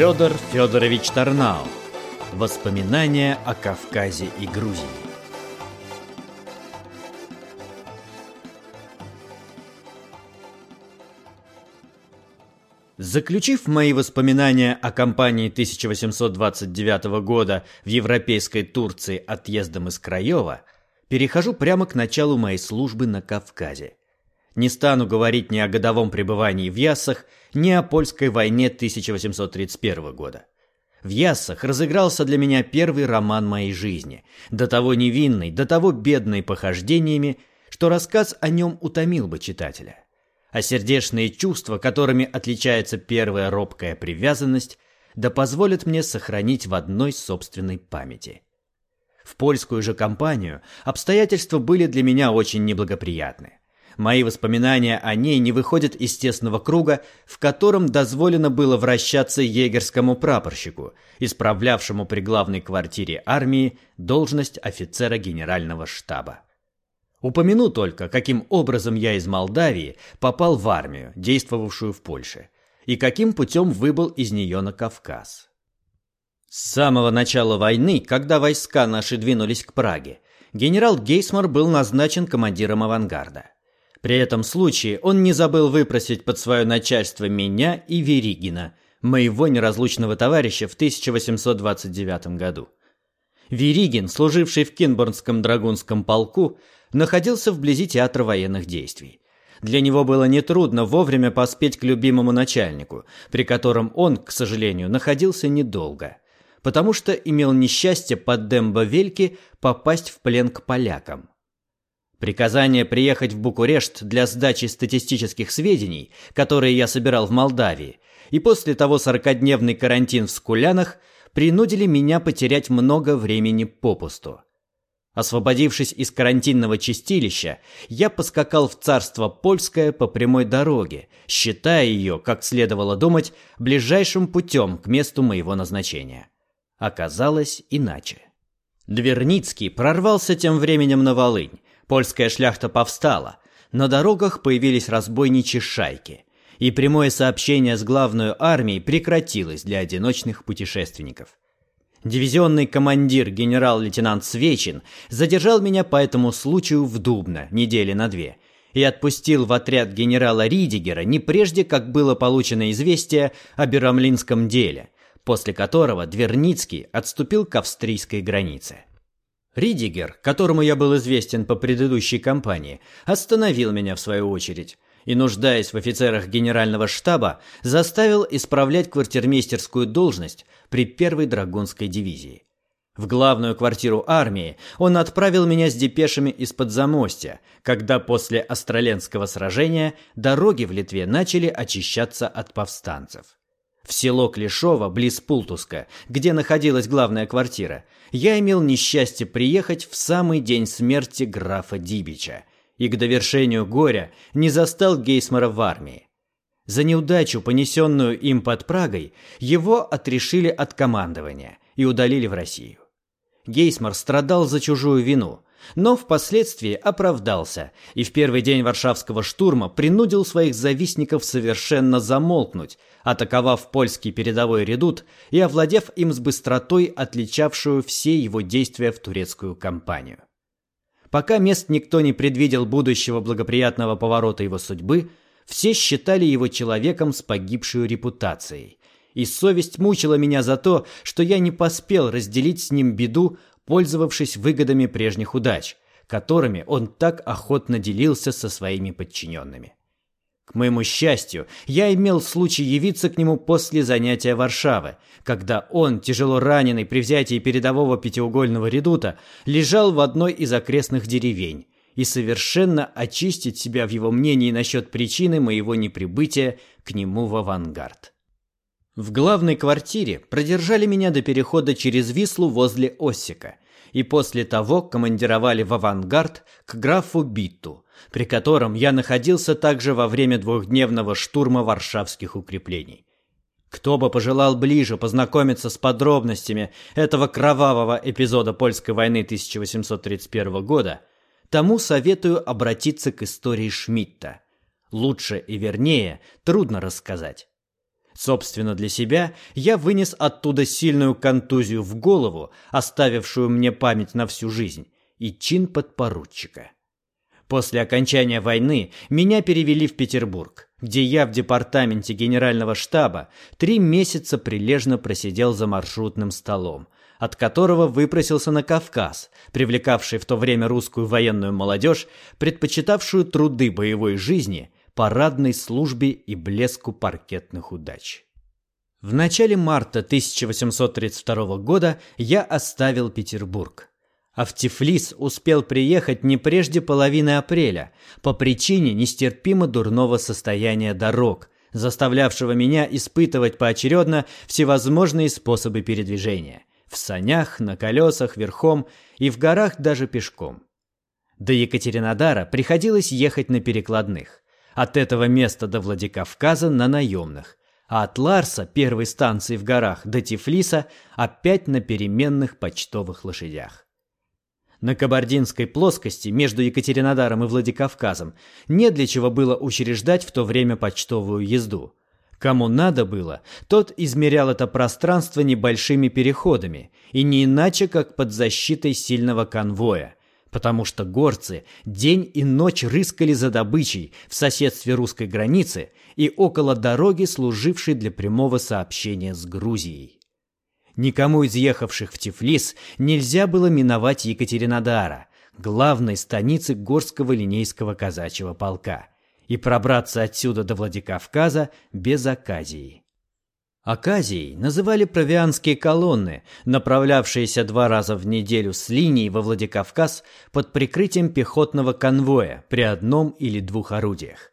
Федор Федорович Тарнау. Воспоминания о Кавказе и Грузии. Заключив мои воспоминания о кампании 1829 года в европейской Турции отъездом из Краева, перехожу прямо к началу моей службы на Кавказе. Не стану говорить ни о годовом пребывании в Яссах, ни о польской войне 1831 года. В Яссах разыгрался для меня первый роман моей жизни, до того невинный, до того бедный похождениями, что рассказ о нем утомил бы читателя а сердечные чувства, которыми отличается первая робкая привязанность, да позволят мне сохранить в одной собственной памяти. В польскую же кампанию обстоятельства были для меня очень неблагоприятны. Мои воспоминания о ней не выходят из тесного круга, в котором дозволено было вращаться егерскому прапорщику, исправлявшему при главной квартире армии должность офицера генерального штаба. Упомяну только, каким образом я из Молдавии попал в армию, действовавшую в Польше, и каким путем выбыл из нее на Кавказ. С самого начала войны, когда войска наши двинулись к Праге, генерал Гейсмар был назначен командиром авангарда. При этом случае он не забыл выпросить под свое начальство меня и Веригина, моего неразлучного товарища в 1829 году. Веригин, служивший в Кинборнском драгунском полку, находился вблизи театра военных действий. Для него было нетрудно вовремя поспеть к любимому начальнику, при котором он, к сожалению, находился недолго, потому что имел несчастье под Дембо-Вельки попасть в плен к полякам. Приказание приехать в Букурешт для сдачи статистических сведений, которые я собирал в Молдавии, и после того сорокодневный карантин в Скулянах принудили меня потерять много времени попусту. Освободившись из карантинного чистилища, я поскакал в царство польское по прямой дороге, считая ее, как следовало думать, ближайшим путем к месту моего назначения. Оказалось иначе. Дверницкий прорвался тем временем на Волынь. Польская шляхта повстала. На дорогах появились разбойничьи шайки. И прямое сообщение с главной армией прекратилось для одиночных путешественников. Дивизионный командир генерал-лейтенант Свечин задержал меня по этому случаю в Дубно недели на две и отпустил в отряд генерала Ридигера не прежде, как было получено известие о Берамлинском деле, после которого Дверницкий отступил к австрийской границе. Ридигер, которому я был известен по предыдущей кампании, остановил меня в свою очередь и, нуждаясь в офицерах генерального штаба, заставил исправлять квартирмейстерскую должность при первой драгунской дивизии. В главную квартиру армии он отправил меня с депешами из-под замостья, когда после Остроленского сражения дороги в Литве начали очищаться от повстанцев. В село Клишово, близ Пултуска, где находилась главная квартира, я имел несчастье приехать в самый день смерти графа Дибича и к довершению горя не застал Гейсмара в армии. За неудачу, понесенную им под Прагой, его отрешили от командования и удалили в Россию. Гейсмар страдал за чужую вину, но впоследствии оправдался и в первый день Варшавского штурма принудил своих завистников совершенно замолкнуть, атаковав польский передовой редут и овладев им с быстротой, отличавшую все его действия в турецкую кампанию. Пока мест никто не предвидел будущего благоприятного поворота его судьбы, все считали его человеком с погибшей репутацией. И совесть мучила меня за то, что я не поспел разделить с ним беду, пользовавшись выгодами прежних удач, которыми он так охотно делился со своими подчиненными. К моему счастью, я имел случай явиться к нему после занятия Варшавы, когда он, тяжело раненый при взятии передового пятиугольного редута, лежал в одной из окрестных деревень, и совершенно очистить себя в его мнении насчет причины моего неприбытия к нему в авангард. В главной квартире продержали меня до перехода через Вислу возле Осика, и после того командировали в авангард к графу Битту – при котором я находился также во время двухдневного штурма варшавских укреплений. Кто бы пожелал ближе познакомиться с подробностями этого кровавого эпизода польской войны 1831 года, тому советую обратиться к истории Шмидта. Лучше и вернее трудно рассказать. Собственно, для себя я вынес оттуда сильную контузию в голову, оставившую мне память на всю жизнь, и чин подпоручика. После окончания войны меня перевели в Петербург, где я в департаменте генерального штаба три месяца прилежно просидел за маршрутным столом, от которого выпросился на Кавказ, привлекавший в то время русскую военную молодежь, предпочитавшую труды боевой жизни, парадной службе и блеску паркетных удач. В начале марта 1832 года я оставил Петербург а в Тифлис успел приехать не прежде половины апреля по причине нестерпимо дурного состояния дорог, заставлявшего меня испытывать поочередно всевозможные способы передвижения – в санях, на колесах, верхом и в горах даже пешком. До Екатеринодара приходилось ехать на перекладных, от этого места до Владикавказа на наемных, а от Ларса, первой станции в горах, до Тифлиса опять на переменных почтовых лошадях. На Кабардинской плоскости между Екатеринодаром и Владикавказом не для чего было учреждать в то время почтовую езду. Кому надо было, тот измерял это пространство небольшими переходами, и не иначе, как под защитой сильного конвоя, потому что горцы день и ночь рыскали за добычей в соседстве русской границы и около дороги, служившей для прямого сообщения с Грузией. Никому из ехавших в Тифлис нельзя было миновать Екатеринодара, главной станицы Горского линейского казачьего полка, и пробраться отсюда до Владикавказа без оказии. Оказией называли провианские колонны, направлявшиеся два раза в неделю с линии во Владикавказ под прикрытием пехотного конвоя при одном или двух орудиях.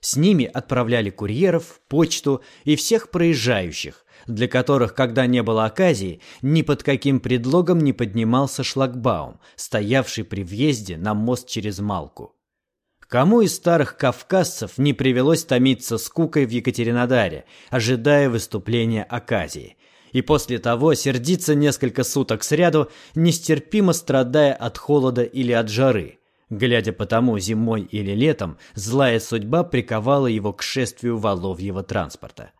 С ними отправляли курьеров, почту и всех проезжающих, для которых, когда не было оказии, ни под каким предлогом не поднимался шлагбаум, стоявший при въезде на мост через Малку. Кому из старых кавказцев не привелось томиться скукой в Екатеринодаре, ожидая выступления оказии, и после того сердиться несколько суток сряду, нестерпимо страдая от холода или от жары, глядя по тому зимой или летом, злая судьба приковала его к шествию воловьего транспорта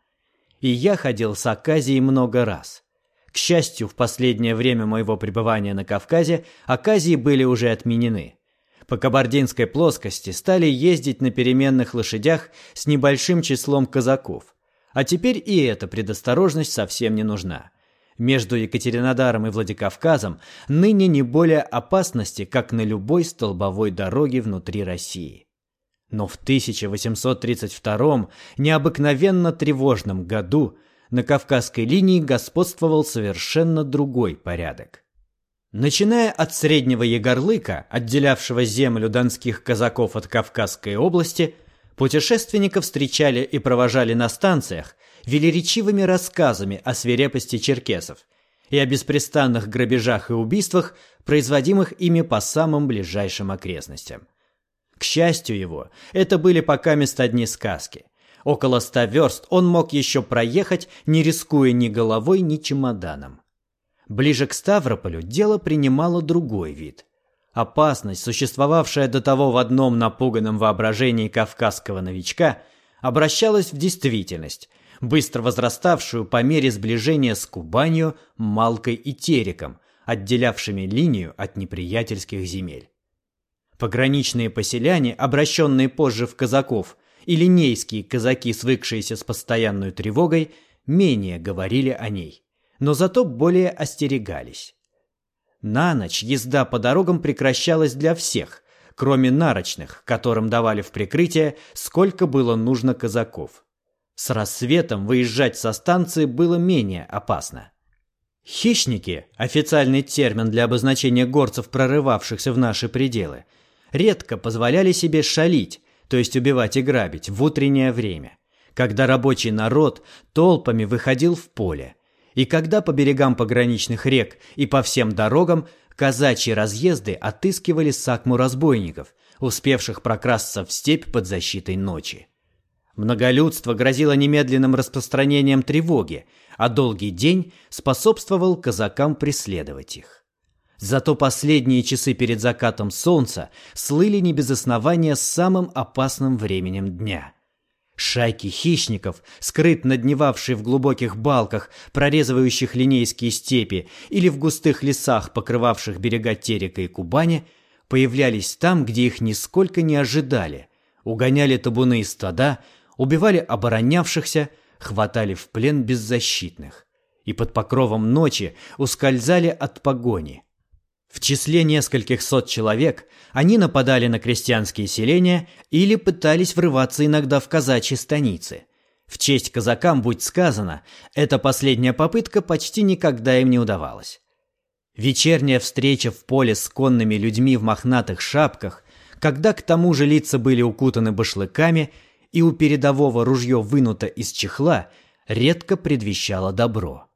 и я ходил с Аказией много раз. К счастью, в последнее время моего пребывания на Кавказе Аказии были уже отменены. По Кабардинской плоскости стали ездить на переменных лошадях с небольшим числом казаков. А теперь и эта предосторожность совсем не нужна. Между Екатеринодаром и Владикавказом ныне не более опасности, как на любой столбовой дороге внутри России. Но в 1832 необыкновенно тревожном году на Кавказской линии господствовал совершенно другой порядок. Начиная от Среднего Егорлыка, отделявшего землю донских казаков от Кавказской области, путешественников встречали и провожали на станциях велеречивыми рассказами о свирепости черкесов и о беспрестанных грабежах и убийствах, производимых ими по самым ближайшим окрестностям. К счастью его, это были пока места одни сказки. Около ста верст он мог еще проехать, не рискуя ни головой, ни чемоданом. Ближе к Ставрополю дело принимало другой вид. Опасность, существовавшая до того в одном напуганном воображении кавказского новичка, обращалась в действительность, быстро возраставшую по мере сближения с Кубанью, Малкой и Тереком, отделявшими линию от неприятельских земель. Пограничные поселяне, обращенные позже в казаков, и линейские казаки, свыкшиеся с постоянной тревогой, менее говорили о ней, но зато более остерегались. На ночь езда по дорогам прекращалась для всех, кроме нарочных, которым давали в прикрытие, сколько было нужно казаков. С рассветом выезжать со станции было менее опасно. Хищники, официальный термин для обозначения горцев, прорывавшихся в наши пределы – редко позволяли себе шалить, то есть убивать и грабить, в утреннее время, когда рабочий народ толпами выходил в поле, и когда по берегам пограничных рек и по всем дорогам казачьи разъезды отыскивали сакму разбойников, успевших прокрасться в степь под защитой ночи. Многолюдство грозило немедленным распространением тревоги, а долгий день способствовал казакам преследовать их. Зато последние часы перед закатом солнца слыли не без основания самым опасным временем дня. Шайки хищников, скрытно дневавшие в глубоких балках, прорезывающих линейские степи, или в густых лесах, покрывавших берега Терека и Кубани, появлялись там, где их нисколько не ожидали, угоняли табуны и стада, убивали оборонявшихся, хватали в плен беззащитных и под покровом ночи ускользали от погони. В числе нескольких сот человек они нападали на крестьянские селения или пытались врываться иногда в казачьи станицы. В честь казакам будь сказано, эта последняя попытка почти никогда им не удавалась. Вечерняя встреча в поле с конными людьми в мохнатых шапках, когда к тому же лица были укутаны башлыками и у передового ружье вынуто из чехла, редко предвещала добро.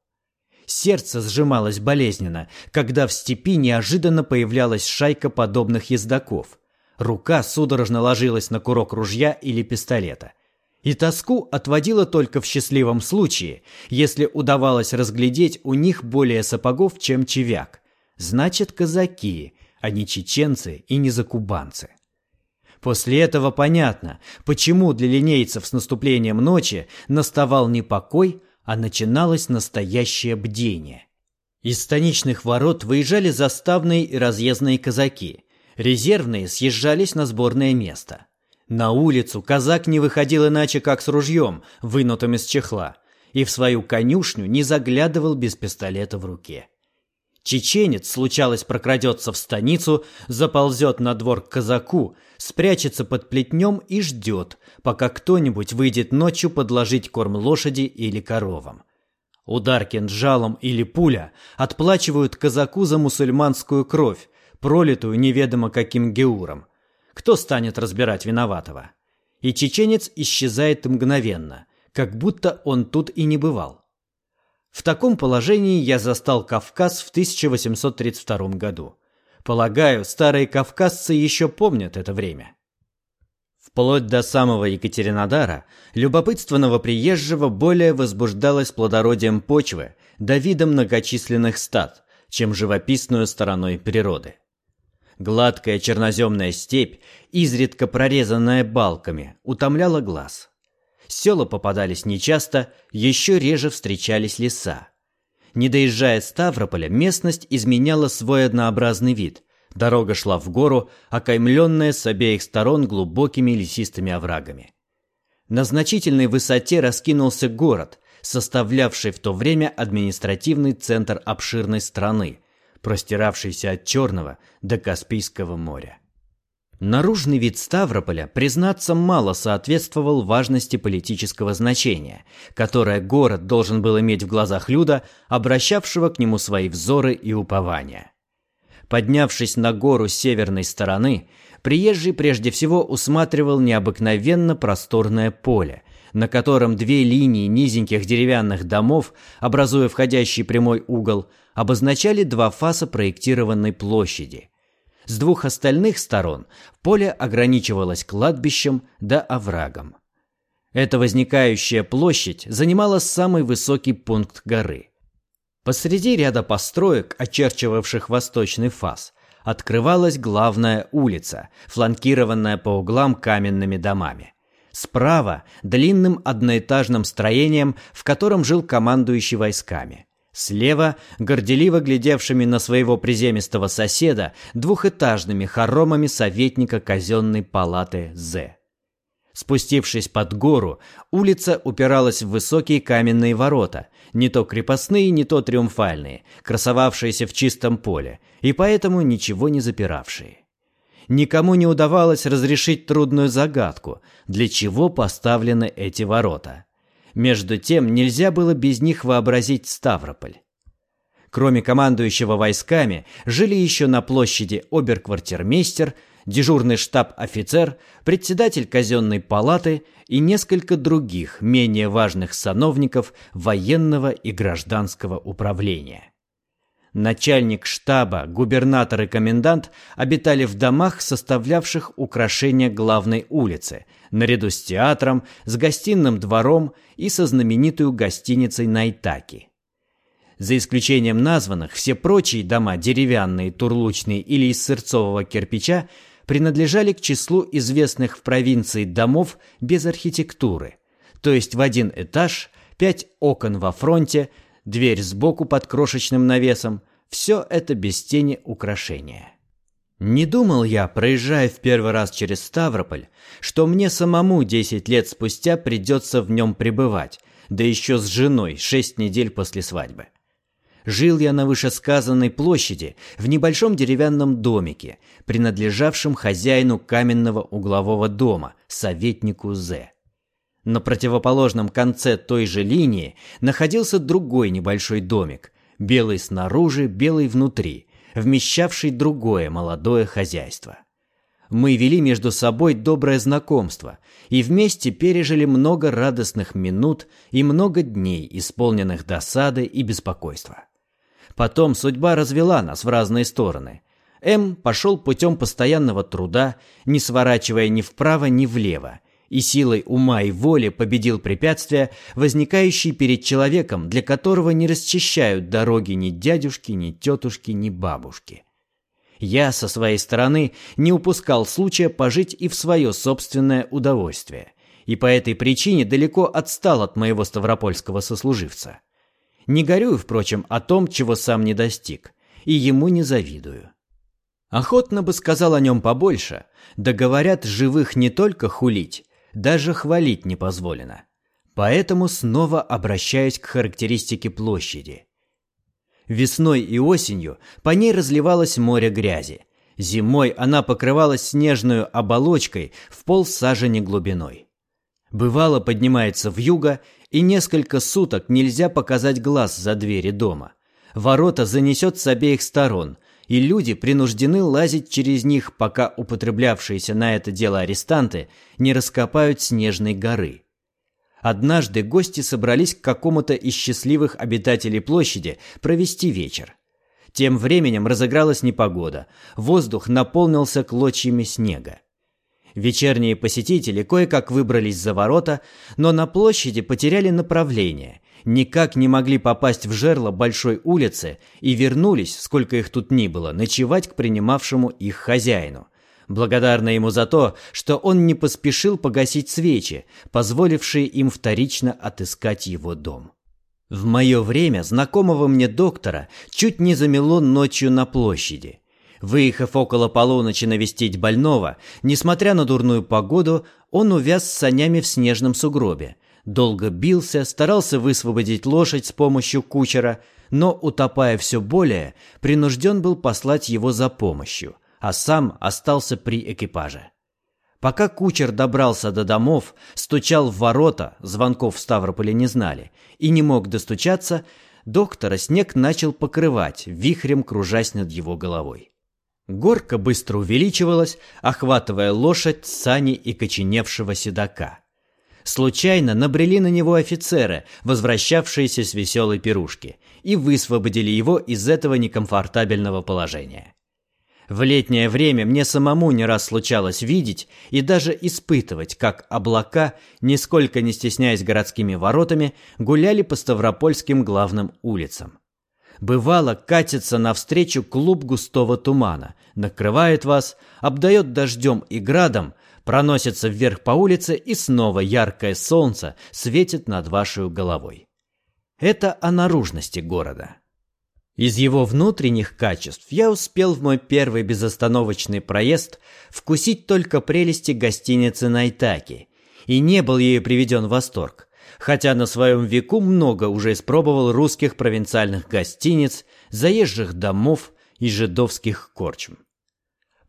Сердце сжималось болезненно, когда в степи неожиданно появлялась шайка подобных ездаков. Рука судорожно ложилась на курок ружья или пистолета. И тоску отводила только в счастливом случае, если удавалось разглядеть у них более сапогов, чем чевяк. Значит, казаки, а не чеченцы и не закубанцы. После этого понятно, почему для линейцев с наступлением ночи наставал не покой, а начиналось настоящее бдение. Из станичных ворот выезжали заставные и разъездные казаки. Резервные съезжались на сборное место. На улицу казак не выходил иначе, как с ружьем, вынутым из чехла, и в свою конюшню не заглядывал без пистолета в руке. Чеченец, случалось, прокрадется в станицу, заползет на двор к казаку, спрячется под плетнем и ждет, пока кто-нибудь выйдет ночью подложить корм лошади или коровам. Удар кинжалом или пуля отплачивают казаку за мусульманскую кровь, пролитую неведомо каким геуром. Кто станет разбирать виноватого? И чеченец исчезает мгновенно, как будто он тут и не бывал. В таком положении я застал Кавказ в 1832 году. Полагаю, старые кавказцы еще помнят это время. Вплоть до самого Екатеринодара любопытство новоприезжего более возбуждалось плодородием почвы да видом многочисленных стад, чем живописную стороной природы. Гладкая черноземная степь, изредка прорезанная балками, утомляла глаз – Села попадались нечасто, еще реже встречались леса. Не доезжая Ставрополя, местность изменяла свой однообразный вид. Дорога шла в гору, окаймленная с обеих сторон глубокими лесистыми оврагами. На значительной высоте раскинулся город, составлявший в то время административный центр обширной страны, простиравшийся от Черного до Каспийского моря. Наружный вид Ставрополя, признаться, мало соответствовал важности политического значения, которое город должен был иметь в глазах Люда, обращавшего к нему свои взоры и упования. Поднявшись на гору северной стороны, приезжий прежде всего усматривал необыкновенно просторное поле, на котором две линии низеньких деревянных домов, образуя входящий прямой угол, обозначали два фаса проектированной площади – с двух остальных сторон поле ограничивалось кладбищем да оврагом. Эта возникающая площадь занимала самый высокий пункт горы. Посреди ряда построек, очерчивавших восточный фас, открывалась главная улица, фланкированная по углам каменными домами. Справа – длинным одноэтажным строением, в котором жил командующий войсками – Слева, горделиво глядевшими на своего приземистого соседа, двухэтажными хоромами советника казенной палаты З. Спустившись под гору, улица упиралась в высокие каменные ворота, не то крепостные, не то триумфальные, красовавшиеся в чистом поле, и поэтому ничего не запиравшие. Никому не удавалось разрешить трудную загадку, для чего поставлены эти ворота. Между тем, нельзя было без них вообразить Ставрополь. Кроме командующего войсками, жили еще на площади оберквартирмейстер, дежурный штаб-офицер, председатель казенной палаты и несколько других, менее важных сановников военного и гражданского управления. Начальник штаба, губернатор и комендант обитали в домах, составлявших украшение главной улицы, наряду с театром, с гостиным двором и со знаменитой гостиницей Найтаки. За исключением названных, все прочие дома, деревянные, турлучные или из сырцового кирпича, принадлежали к числу известных в провинции домов без архитектуры, то есть в один этаж, пять окон во фронте, дверь сбоку под крошечным навесом, все это без тени украшения. Не думал я, проезжая в первый раз через Ставрополь, что мне самому 10 лет спустя придется в нем пребывать, да еще с женой шесть недель после свадьбы. Жил я на вышесказанной площади в небольшом деревянном домике, принадлежавшем хозяину каменного углового дома, советнику З. На противоположном конце той же линии находился другой небольшой домик, белый снаружи, белый внутри, вмещавший другое молодое хозяйство. Мы вели между собой доброе знакомство и вместе пережили много радостных минут и много дней, исполненных досады и беспокойства. Потом судьба развела нас в разные стороны. М пошел путем постоянного труда, не сворачивая ни вправо, ни влево, и силой ума и воли победил препятствия, возникающие перед человеком, для которого не расчищают дороги ни дядюшки, ни тетушки, ни бабушки. Я, со своей стороны, не упускал случая пожить и в свое собственное удовольствие, и по этой причине далеко отстал от моего ставропольского сослуживца. Не горюю, впрочем, о том, чего сам не достиг, и ему не завидую. Охотно бы сказал о нем побольше, да говорят, живых не только хулить, даже хвалить не позволено. Поэтому снова обращаюсь к характеристике площади. Весной и осенью по ней разливалось море грязи. Зимой она покрывалась снежной оболочкой в пол сажени глубиной. Бывало поднимается в юго, и несколько суток нельзя показать глаз за двери дома. Ворота занесет с обеих сторон, и люди принуждены лазить через них, пока употреблявшиеся на это дело арестанты не раскопают снежной горы. Однажды гости собрались к какому-то из счастливых обитателей площади провести вечер. Тем временем разыгралась непогода, воздух наполнился клочьями снега. Вечерние посетители кое-как выбрались за ворота, но на площади потеряли направление, никак не могли попасть в жерло большой улицы и вернулись, сколько их тут ни было, ночевать к принимавшему их хозяину. Благодарна ему за то, что он не поспешил погасить свечи, позволившие им вторично отыскать его дом. В мое время знакомого мне доктора чуть не замело ночью на площади. Выехав около полуночи навестить больного, несмотря на дурную погоду, он увяз с санями в снежном сугробе. Долго бился, старался высвободить лошадь с помощью кучера, но, утопая все более, принужден был послать его за помощью, а сам остался при экипаже. Пока кучер добрался до домов, стучал в ворота, звонков в Ставрополе не знали, и не мог достучаться, доктора снег начал покрывать, вихрем кружась над его головой. Горка быстро увеличивалась, охватывая лошадь, сани и коченевшего седока. Случайно набрели на него офицеры, возвращавшиеся с веселой пирушки, и высвободили его из этого некомфортабельного положения. В летнее время мне самому не раз случалось видеть и даже испытывать, как облака, нисколько не стесняясь городскими воротами, гуляли по Ставропольским главным улицам. Бывало, катится навстречу клуб густого тумана, накрывает вас, обдает дождем и градом, проносится вверх по улице и снова яркое солнце светит над вашей головой. Это о наружности города. Из его внутренних качеств я успел в мой первый безостановочный проезд вкусить только прелести гостиницы Найтаки, и не был ею приведен в восторг хотя на своем веку много уже испробовал русских провинциальных гостиниц, заезжих домов и жидовских корчм.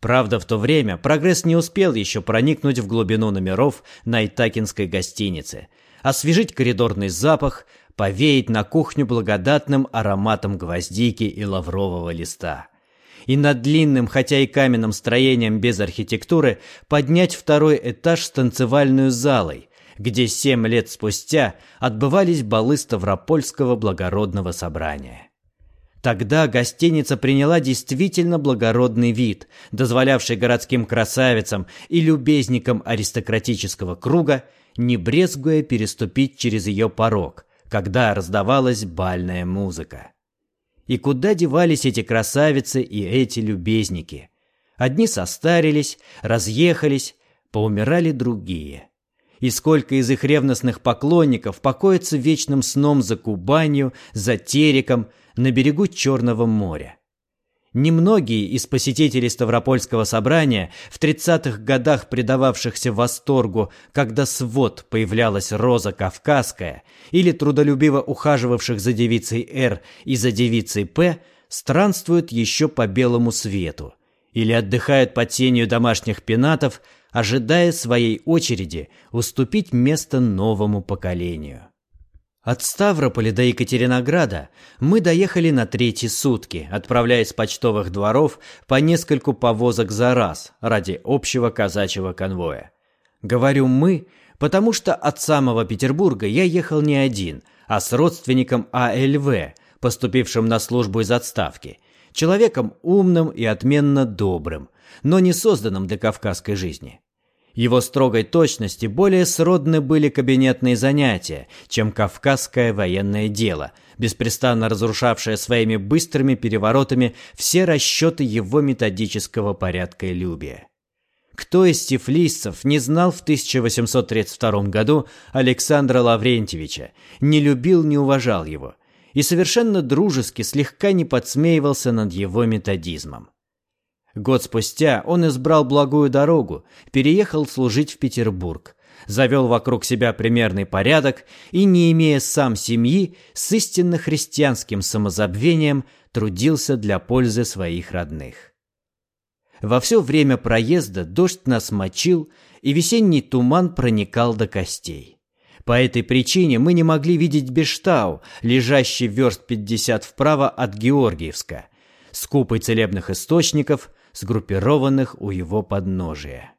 Правда, в то время прогресс не успел еще проникнуть в глубину номеров Найтакинской гостиницы, освежить коридорный запах, повеять на кухню благодатным ароматом гвоздики и лаврового листа. И над длинным, хотя и каменным строением без архитектуры поднять второй этаж с танцевальной залой, где семь лет спустя отбывались балы Ставропольского благородного собрания. Тогда гостиница приняла действительно благородный вид, дозволявший городским красавицам и любезникам аристократического круга, не брезгуя переступить через ее порог, когда раздавалась бальная музыка. И куда девались эти красавицы и эти любезники? Одни состарились, разъехались, поумирали другие. И сколько из их ревностных поклонников покоится вечным сном за Кубанью, за Тереком, на берегу Черного моря. Немногие из посетителей Ставропольского собрания, в 30-х годах предававшихся восторгу, когда свод появлялась Роза Кавказская, или трудолюбиво ухаживавших за девицей Р и за девицей П, странствуют еще по белому свету или отдыхают под тенью домашних пенатов, ожидая своей очереди уступить место новому поколению. От Ставрополя до Екатеринограда мы доехали на третьи сутки, отправляясь с почтовых дворов по нескольку повозок за раз ради общего казачьего конвоя. Говорю «мы», потому что от самого Петербурга я ехал не один, а с родственником А.Л.В., поступившим на службу из отставки, человеком умным и отменно добрым, но не созданным для кавказской жизни. Его строгой точности более сродны были кабинетные занятия, чем кавказское военное дело, беспрестанно разрушавшее своими быстрыми переворотами все расчеты его методического порядка и любия. Кто из тифлисцев не знал в 1832 году Александра Лаврентьевича, не любил, не уважал его и совершенно дружески слегка не подсмеивался над его методизмом? Год спустя он избрал благую дорогу, переехал служить в Петербург, завел вокруг себя примерный порядок и, не имея сам семьи, с истинно христианским самозабвением трудился для пользы своих родных. Во все время проезда дождь нас мочил, и весенний туман проникал до костей. По этой причине мы не могли видеть Бештау, лежащий верст 50 вправо от Георгиевска, скупой целебных источников – сгруппированных у его подножия.